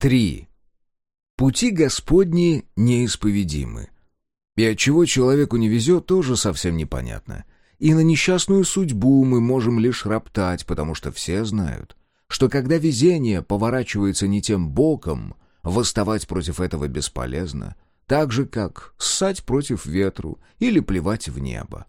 3. Пути Господни неисповедимы. И отчего человеку не везет, тоже совсем непонятно. И на несчастную судьбу мы можем лишь роптать, потому что все знают, что когда везение поворачивается не тем боком, восставать против этого бесполезно, так же, как ссать против ветру или плевать в небо.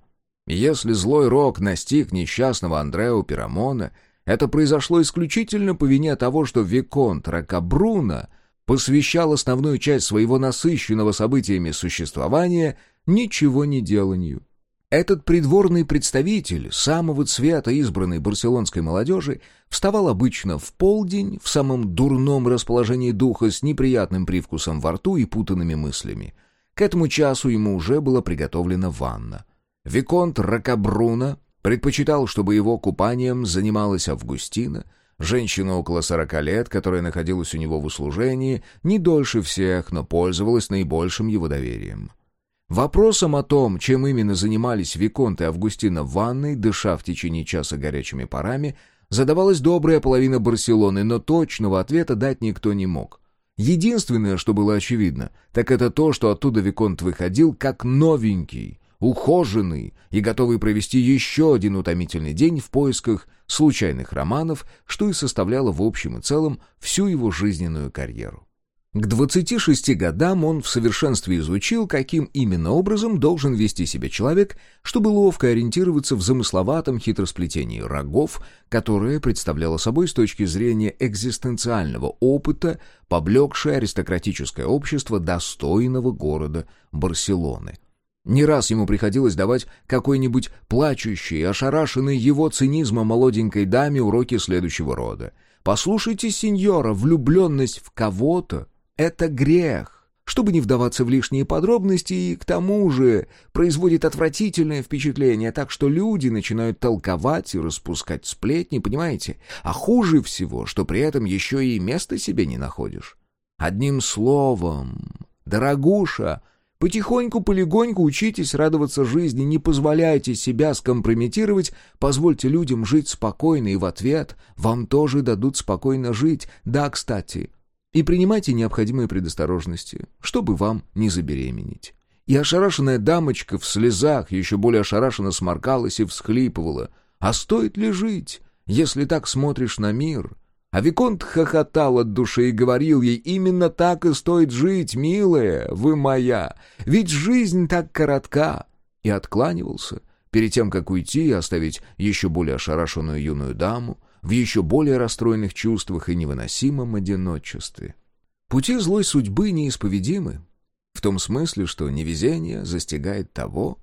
Если злой рок настиг несчастного Андрео Пирамона, это произошло исключительно по вине того, что Виконт Ракабруна посвящал основную часть своего насыщенного событиями существования ничего не деланию. Этот придворный представитель самого цвета избранной барселонской молодежи вставал обычно в полдень в самом дурном расположении духа с неприятным привкусом во рту и путанными мыслями. К этому часу ему уже была приготовлена ванна. Виконт Ракабруна предпочитал, чтобы его купанием занималась Августина — Женщина около сорока лет, которая находилась у него в услужении, не дольше всех, но пользовалась наибольшим его доверием. Вопросом о том, чем именно занимались Виконт и Августина в ванной, дыша в течение часа горячими парами, задавалась добрая половина Барселоны, но точного ответа дать никто не мог. Единственное, что было очевидно, так это то, что оттуда Виконт выходил как новенький, ухоженный и готовый провести еще один утомительный день в поисках случайных романов, что и составляло в общем и целом всю его жизненную карьеру. К 26 годам он в совершенстве изучил, каким именно образом должен вести себя человек, чтобы ловко ориентироваться в замысловатом хитросплетении рогов, которое представляло собой с точки зрения экзистенциального опыта поблекшее аристократическое общество достойного города Барселоны – не раз ему приходилось давать какой-нибудь плачущей, ошарашенной его цинизмом молоденькой даме уроки следующего рода. «Послушайте, сеньора, влюбленность в кого-то — это грех» чтобы не вдаваться в лишние подробности, и к тому же производит отвратительное впечатление, так что люди начинают толковать и распускать сплетни, понимаете? А хуже всего, что при этом еще и места себе не находишь. Одним словом, дорогуша, Потихоньку-полегоньку учитесь радоваться жизни, не позволяйте себя скомпрометировать, позвольте людям жить спокойно, и в ответ вам тоже дадут спокойно жить. Да, кстати. И принимайте необходимые предосторожности, чтобы вам не забеременеть. И ошарашенная дамочка в слезах еще более ошарашенно сморкалась и всхлипывала. А стоит ли жить, если так смотришь на мир? А Виконт хохотал от души и говорил ей, «Именно так и стоит жить, милая, вы моя, ведь жизнь так коротка!» И откланивался, перед тем, как уйти и оставить еще более ошарашенную юную даму в еще более расстроенных чувствах и невыносимом одиночестве. Пути злой судьбы неисповедимы, в том смысле, что невезение застигает того,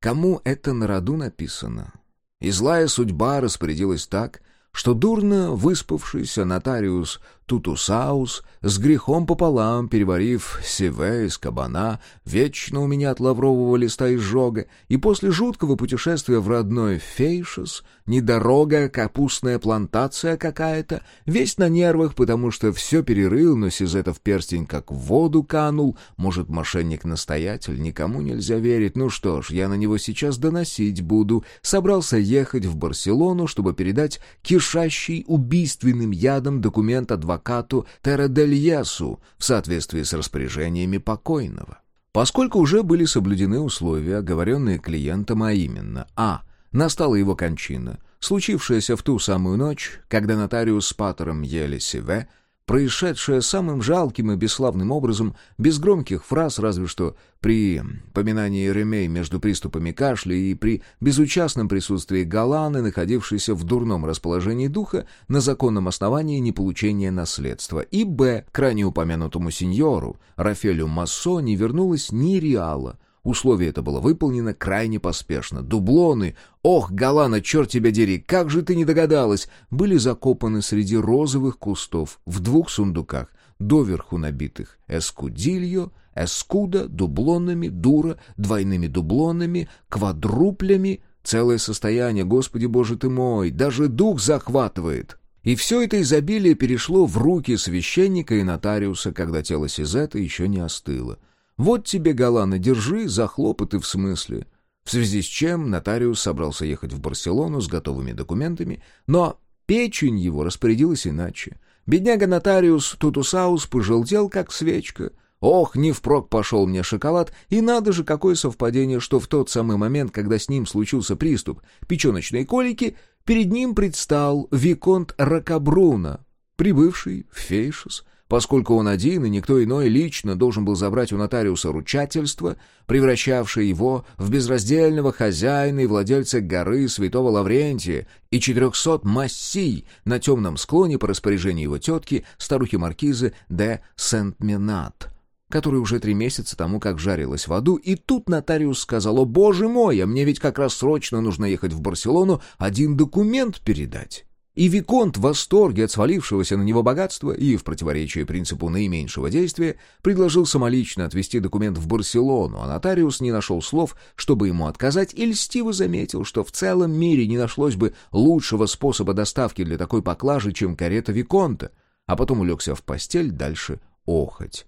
кому это на роду написано. И злая судьба распорядилась так — что дурно выспавшийся нотариус Тутусаус, с грехом пополам переварив севе из кабана, вечно у меня от лаврового листа изжога, и после жуткого путешествия в родной Фейшес, не дорога, а капустная плантация какая-то, весь на нервах, потому что все перерыл, но Сизетов перстень как в воду канул, может, мошенник-настоятель, никому нельзя верить, ну что ж, я на него сейчас доносить буду, собрался ехать в Барселону, чтобы передать кишащий убийственным ядом документ адвоката адвокату Терадельясу в соответствии с распоряжениями покойного. Поскольку уже были соблюдены условия, оговоренные клиентом, а именно а. Настала его кончина, случившаяся в ту самую ночь, когда нотариус с патером ели севе происшедшее самым жалким и бесславным образом, без громких фраз, разве что при поминании ремей между приступами кашля и при безучастном присутствии Галаны, находившейся в дурном расположении духа на законном основании неполучения наследства, и б. крайне упомянутому сеньору Рафелю Массо не вернулось ни реала, Условие это было выполнено крайне поспешно. Дублоны, ох, Галана, черт тебя дери, как же ты не догадалась, были закопаны среди розовых кустов в двух сундуках, доверху набитых эскудильо, эскуда, дублонами, дура, двойными дублонами, квадруплями. Целое состояние, Господи Боже ты мой, даже дух захватывает. И все это изобилие перешло в руки священника и нотариуса, когда тело Сизета еще не остыло. Вот тебе, Галана, держи за хлопоты в смысле. В связи с чем нотариус собрался ехать в Барселону с готовыми документами, но печень его распорядилась иначе. Бедняга-нотариус Тутусаус пожелтел, как свечка. Ох, не впрок пошел мне шоколад, и надо же, какое совпадение, что в тот самый момент, когда с ним случился приступ печеночной колики, перед ним предстал Виконт Ракабруна, прибывший в Фейшес, поскольку он один и никто иной лично должен был забрать у нотариуса ручательство, превращавшее его в безраздельного хозяина и владельца горы Святого Лаврентия и 400 массий на темном склоне по распоряжению его тетки, старухи-маркизы де Сент-Менат которая уже три месяца тому как жарилась в аду, и тут нотариус сказал, «О, боже мой, а мне ведь как раз срочно нужно ехать в Барселону один документ передать». И Виконт в восторге от свалившегося на него богатства и, в противоречии принципу наименьшего действия, предложил самолично отвезти документ в Барселону, а нотариус не нашел слов, чтобы ему отказать, и льстиво заметил, что в целом мире не нашлось бы лучшего способа доставки для такой поклажи, чем карета Виконта, а потом улегся в постель дальше охоть.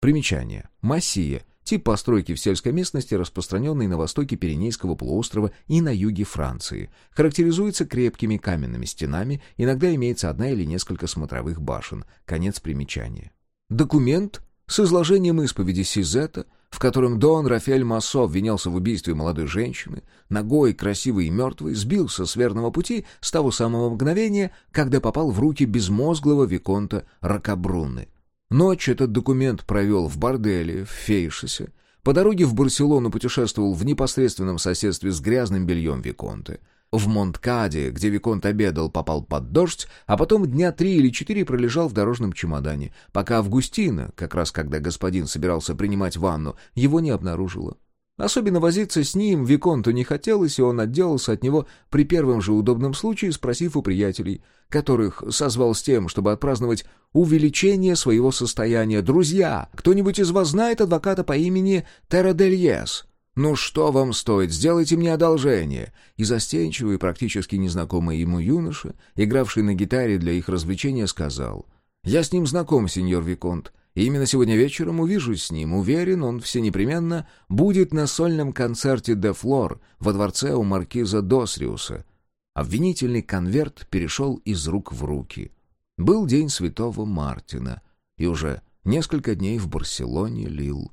Примечание. Массия Тип постройки в сельской местности, распространенный на востоке Пиренейского полуострова и на юге Франции. Характеризуется крепкими каменными стенами, иногда имеется одна или несколько смотровых башен. Конец примечания. Документ с изложением исповеди Сизета, в котором Дон Рафаэль Массо обвинялся в убийстве молодой женщины, ногой, красивый и мертвый, сбился с верного пути с того самого мгновения, когда попал в руки безмозглого Виконта Ракабруны — Ночь этот документ провел в борделе, в Фейшесе. По дороге в Барселону путешествовал в непосредственном соседстве с грязным бельем Виконты. В Монткаде, где Виконт обедал, попал под дождь, а потом дня три или четыре пролежал в дорожном чемодане, пока Августина, как раз когда господин собирался принимать ванну, его не обнаружила. Особенно возиться с ним Виконту не хотелось, и он отделался от него при первом же удобном случае, спросив у приятелей, которых созвал с тем, чтобы отпраздновать увеличение своего состояния. «Друзья, кто-нибудь из вас знает адвоката по имени Террадельес?» «Ну что вам стоит, сделайте мне одолжение!» И застенчивый, практически незнакомый ему юноша, игравший на гитаре для их развлечения, сказал, «Я с ним знаком, сеньор Виконт. Именно сегодня вечером увижусь с ним. Уверен, он все непременно будет на сольном концерте «Де Флор» во дворце у маркиза Досриуса. Обвинительный конверт перешел из рук в руки. Был день святого Мартина, и уже несколько дней в Барселоне лил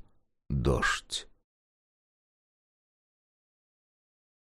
дождь.